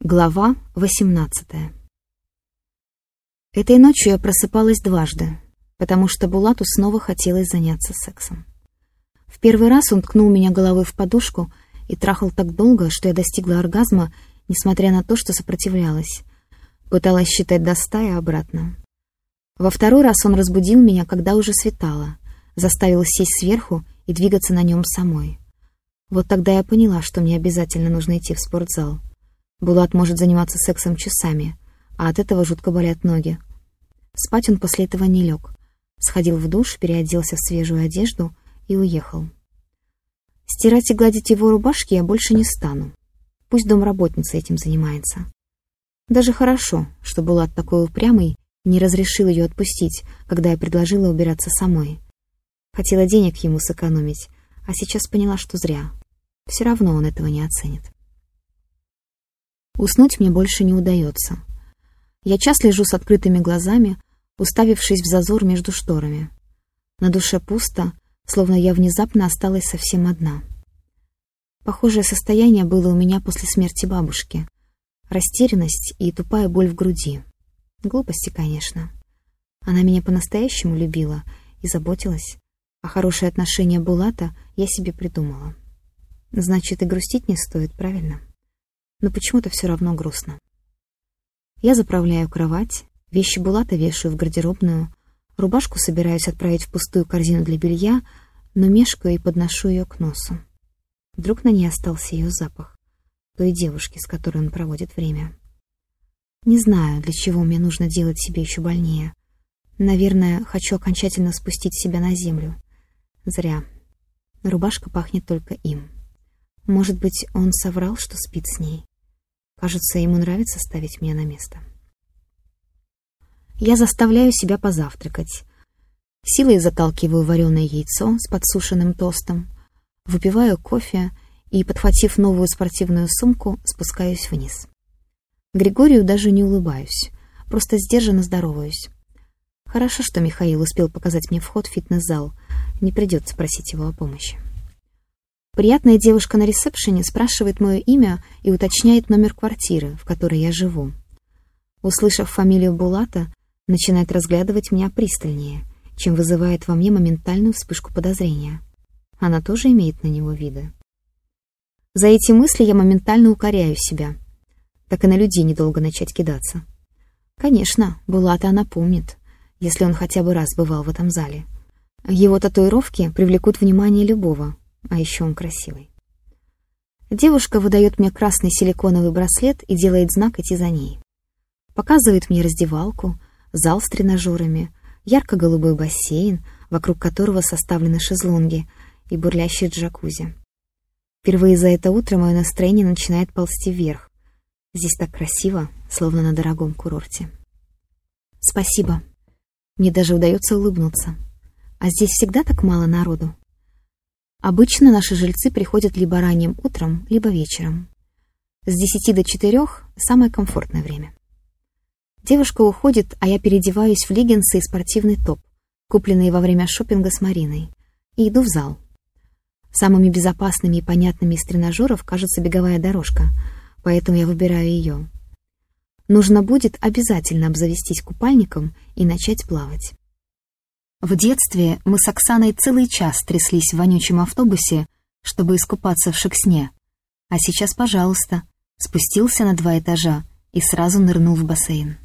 Глава 18 Этой ночью я просыпалась дважды, потому что Булату снова хотелось заняться сексом. В первый раз он ткнул меня головой в подушку и трахал так долго, что я достигла оргазма, несмотря на то, что сопротивлялась. Пыталась считать до ста и обратно. Во второй раз он разбудил меня, когда уже светало, заставил сесть сверху и двигаться на нем самой. Вот тогда я поняла, что мне обязательно нужно идти в спортзал. Булат может заниматься сексом часами, а от этого жутко болят ноги. Спать он после этого не лег. Сходил в душ, переоделся в свежую одежду и уехал. Стирать и гладить его рубашки я больше не стану. Пусть домработница этим занимается. Даже хорошо, что Булат такой упрямый не разрешил ее отпустить, когда я предложила убираться самой. Хотела денег ему сэкономить, а сейчас поняла, что зря. Все равно он этого не оценит. Уснуть мне больше не удается. Я час лежу с открытыми глазами, уставившись в зазор между шторами. На душе пусто, словно я внезапно осталась совсем одна. Похожее состояние было у меня после смерти бабушки. Растерянность и тупая боль в груди. Глупости, конечно. Она меня по-настоящему любила и заботилась, а хорошее отношение Булата я себе придумала. Значит, и грустить не стоит, правильно? Но почему-то все равно грустно. Я заправляю кровать, вещи Булата вешаю в гардеробную, рубашку собираюсь отправить в пустую корзину для белья, но мешкаю и подношу ее к носу. Вдруг на ней остался ее запах, той девушки, с которой он проводит время. Не знаю, для чего мне нужно делать себе еще больнее. Наверное, хочу окончательно спустить себя на землю. Зря. Рубашка пахнет только им. Может быть, он соврал, что спит с ней. Кажется, ему нравится ставить меня на место. Я заставляю себя позавтракать. Силой заталкиваю вареное яйцо с подсушенным тостом, выпиваю кофе и, подхватив новую спортивную сумку, спускаюсь вниз. Григорию даже не улыбаюсь, просто сдержанно здороваюсь. Хорошо, что Михаил успел показать мне вход в фитнес-зал, не придется просить его о помощи. Приятная девушка на ресепшене спрашивает мое имя и уточняет номер квартиры, в которой я живу. Услышав фамилию Булата, начинает разглядывать меня пристальнее, чем вызывает во мне моментальную вспышку подозрения. Она тоже имеет на него виды. За эти мысли я моментально укоряю себя. Так и на людей недолго начать кидаться. Конечно, Булата она помнит, если он хотя бы раз бывал в этом зале. Его татуировки привлекут внимание любого, а еще он красивый. Девушка выдает мне красный силиконовый браслет и делает знак идти за ней. Показывает мне раздевалку, зал с тренажерами, ярко-голубой бассейн, вокруг которого составлены шезлонги и бурлящие джакузи. Впервые за это утро мое настроение начинает ползти вверх. Здесь так красиво, словно на дорогом курорте. Спасибо. Мне даже удается улыбнуться. А здесь всегда так мало народу. Обычно наши жильцы приходят либо ранним утром, либо вечером. С десяти до четырех — самое комфортное время. Девушка уходит, а я переодеваюсь в леггинсы и спортивный топ, купленные во время шопинга с Мариной, и иду в зал. Самыми безопасными и понятными из тренажеров кажется беговая дорожка, поэтому я выбираю ее. Нужно будет обязательно обзавестись купальником и начать плавать. В детстве мы с Оксаной целый час тряслись в вонючем автобусе, чтобы искупаться в шексне. А сейчас, пожалуйста, спустился на два этажа и сразу нырнул в бассейн.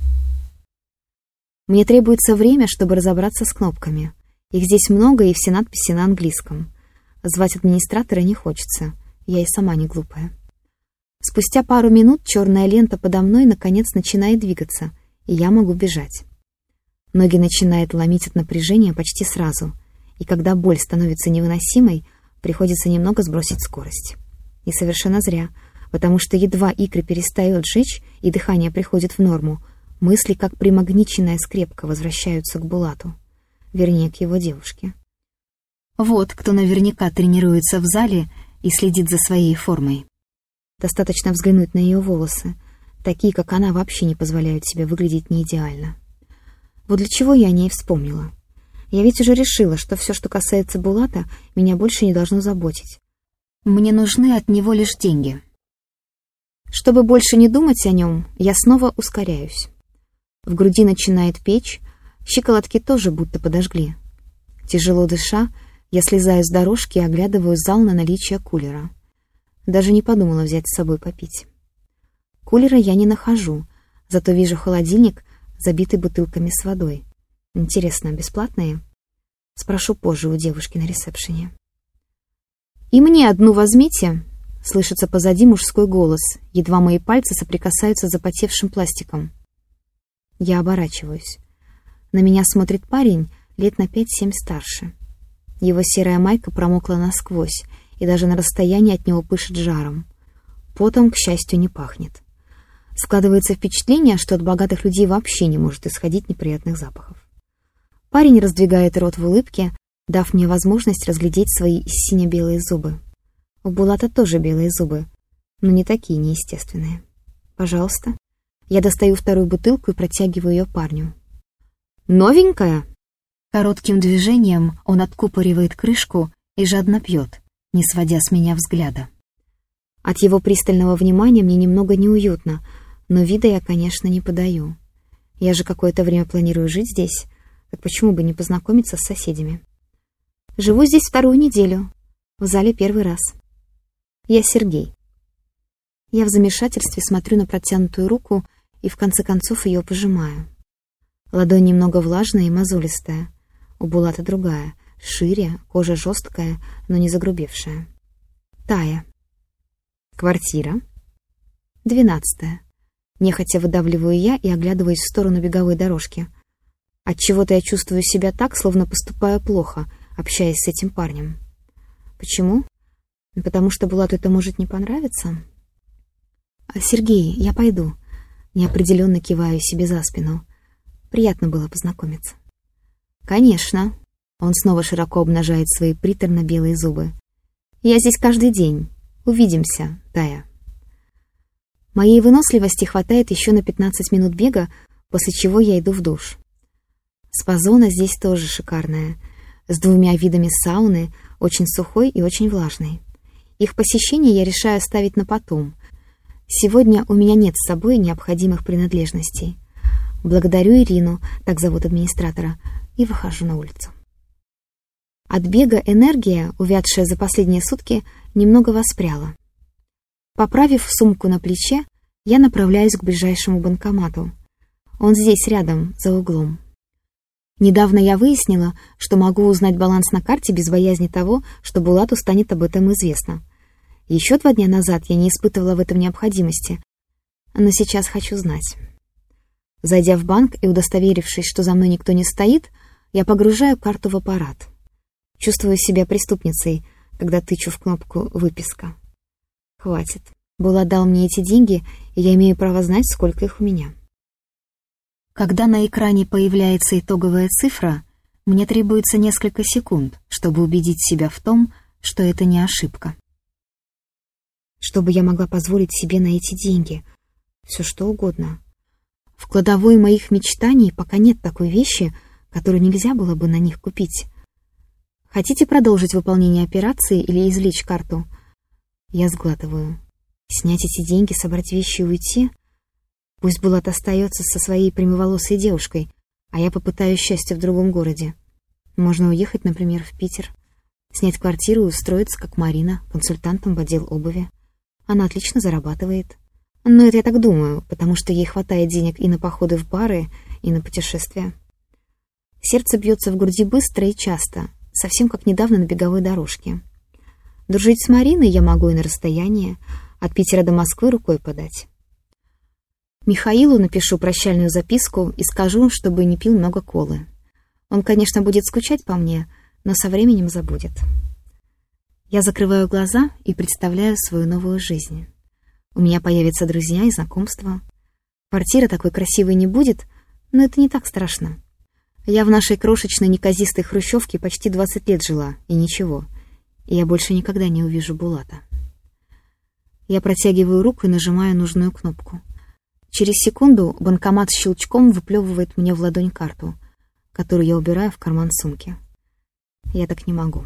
Мне требуется время, чтобы разобраться с кнопками. Их здесь много, и все надписи на английском. Звать администратора не хочется, я и сама не глупая. Спустя пару минут черная лента подо мной наконец начинает двигаться, и я могу бежать. Ноги начинает ломить от напряжения почти сразу, и когда боль становится невыносимой, приходится немного сбросить скорость. И совершенно зря, потому что едва икры перестают жечь и дыхание приходит в норму, мысли, как примагниченная скрепка, возвращаются к Булату, вернее, к его девушке. Вот кто наверняка тренируется в зале и следит за своей формой. Достаточно взглянуть на ее волосы. Такие, как она, вообще не позволяют себе выглядеть неидеально. Вот для чего я о ней вспомнила. Я ведь уже решила, что все, что касается Булата, меня больше не должно заботить. Мне нужны от него лишь деньги. Чтобы больше не думать о нем, я снова ускоряюсь. В груди начинает печь, щиколотки тоже будто подожгли. Тяжело дыша, я слезаю с дорожки и оглядываю зал на наличие кулера. Даже не подумала взять с собой попить. Кулера я не нахожу, зато вижу холодильник, забитый бутылками с водой. Интересно, бесплатные? Спрошу позже у девушки на ресепшене. «И мне одну возьмите!» Слышится позади мужской голос, едва мои пальцы соприкасаются с запотевшим пластиком. Я оборачиваюсь. На меня смотрит парень, лет на пять-семь старше. Его серая майка промокла насквозь, и даже на расстоянии от него пышет жаром. Потом, к счастью, не пахнет. Складывается впечатление, что от богатых людей вообще не может исходить неприятных запахов. Парень раздвигает рот в улыбке, дав мне возможность разглядеть свои сине-белые зубы. У Булата тоже белые зубы, но не такие неестественные. «Пожалуйста». Я достаю вторую бутылку и протягиваю ее парню. «Новенькая?» Коротким движением он откупоривает крышку и жадно пьет, не сводя с меня взгляда. От его пристального внимания мне немного неуютно, но вида я, конечно, не подаю. Я же какое-то время планирую жить здесь, так почему бы не познакомиться с соседями? Живу здесь вторую неделю, в зале первый раз. Я Сергей. Я в замешательстве смотрю на протянутую руку и в конце концов ее пожимаю. Ладонь немного влажная и мозолистая, у Булата другая, шире, кожа жесткая, но не загрубевшая. Тая. Квартира. Двенадцатая. Нехотя выдавливаю я и оглядываюсь в сторону беговой дорожки. Отчего-то я чувствую себя так, словно поступаю плохо, общаясь с этим парнем. Почему? Потому что Булату это может не понравиться? А, Сергей, я пойду. Неопределенно киваю себе за спину. Приятно было познакомиться. Конечно. Он снова широко обнажает свои приторно-белые зубы. Я здесь каждый день. Увидимся, Тая. Моей выносливости хватает еще на 15 минут бега, после чего я иду в душ. Спазона здесь тоже шикарная, с двумя видами сауны, очень сухой и очень влажной. Их посещение я решаю оставить на потом. Сегодня у меня нет с собой необходимых принадлежностей. Благодарю Ирину, так зовут администратора, и выхожу на улицу. От бега энергия, увядшая за последние сутки, немного воспряла. Поправив сумку на плече, я направляюсь к ближайшему банкомату. Он здесь, рядом, за углом. Недавно я выяснила, что могу узнать баланс на карте без боязни того, что Булату станет об этом известно. Еще два дня назад я не испытывала в этом необходимости, но сейчас хочу знать. Зайдя в банк и удостоверившись, что за мной никто не стоит, я погружаю карту в аппарат. Чувствую себя преступницей, когда тычу в кнопку «Выписка». Хватит. Булат дал мне эти деньги, и я имею право знать, сколько их у меня. Когда на экране появляется итоговая цифра, мне требуется несколько секунд, чтобы убедить себя в том, что это не ошибка чтобы я могла позволить себе на эти деньги. Все что угодно. В кладовой моих мечтаний пока нет такой вещи, которую нельзя было бы на них купить. Хотите продолжить выполнение операции или извлечь карту? Я сглатываю. Снять эти деньги, собрать вещи и уйти? Пусть Булат остается со своей прямоволосой девушкой, а я попытаюсь счастья в другом городе. Можно уехать, например, в Питер, снять квартиру и устроиться, как Марина, консультантом в отдел обуви. Она отлично зарабатывает. Но это я так думаю, потому что ей хватает денег и на походы в бары, и на путешествия. Сердце бьется в груди быстро и часто, совсем как недавно на беговой дорожке. Дружить с Мариной я могу и на расстоянии, от Питера до Москвы рукой подать. Михаилу напишу прощальную записку и скажу, чтобы не пил много колы. Он, конечно, будет скучать по мне, но со временем забудет. Я закрываю глаза и представляю свою новую жизнь. У меня появятся друзья и знакомства. Квартира такой красивой не будет, но это не так страшно. Я в нашей крошечной неказистой хрущевке почти 20 лет жила, и ничего. Я больше никогда не увижу Булата. Я протягиваю руку и нажимаю нужную кнопку. Через секунду банкомат щелчком выплевывает мне в ладонь карту, которую я убираю в карман сумки. Я так не могу.